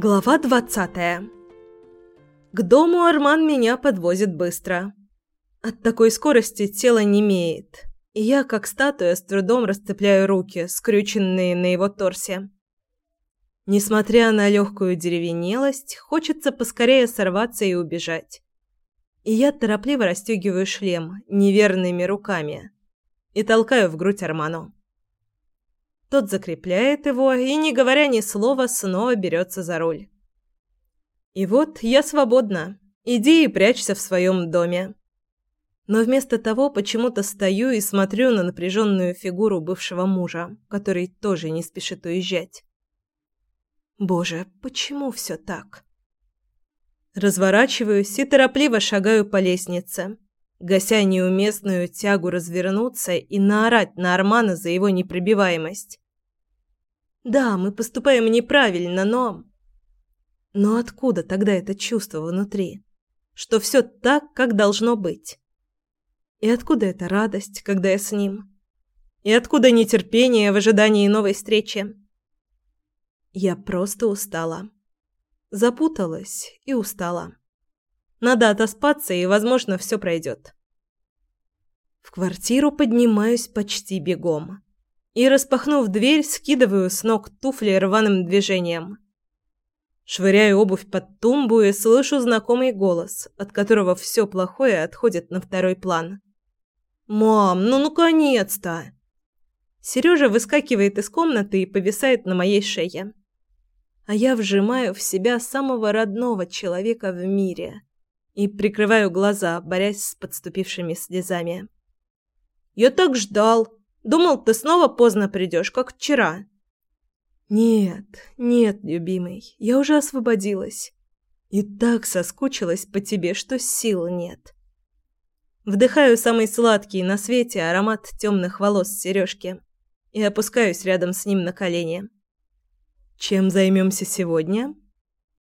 Глава двадцатая. К дому Арман меня подвозит быстро. От такой скорости тело немеет, и я, как статуя, с трудом расцепляю руки, скрюченные на его торсе. Несмотря на легкую деревенелость, хочется поскорее сорваться и убежать. И я торопливо расстегиваю шлем неверными руками и толкаю в грудь Арману. Тот закрепляет его и, не говоря ни слова, снова берется за руль. И вот я свободна. Иди и прячься в своем доме. Но вместо того почему-то стою и смотрю на напряженную фигуру бывшего мужа, который тоже не спешит уезжать. Боже, почему все так? Разворачиваюсь и торопливо шагаю по лестнице, гася неуместную тягу развернуться и наорать на Армана за его непробиваемость. Да, мы поступаем неправильно, но... Но откуда тогда это чувство внутри? Что все так, как должно быть? И откуда эта радость, когда я с ним? И откуда нетерпение в ожидании новой встречи? Я просто устала. Запуталась и устала. Надо отоспаться, и, возможно, все пройдет. В квартиру поднимаюсь почти бегом. И, распахнув дверь, скидываю с ног туфли рваным движением. Швыряю обувь под тумбу и слышу знакомый голос, от которого все плохое отходит на второй план. «Мам, ну наконец-то!» Сережа выскакивает из комнаты и повисает на моей шее. А я вжимаю в себя самого родного человека в мире и прикрываю глаза, борясь с подступившими слезами. «Я так ждал. Думал, ты снова поздно придешь, как вчера». «Нет, нет, любимый, я уже освободилась. И так соскучилась по тебе, что сил нет». Вдыхаю самый сладкий на свете аромат темных волос Сережки и опускаюсь рядом с ним на колени. «Чем займемся сегодня?»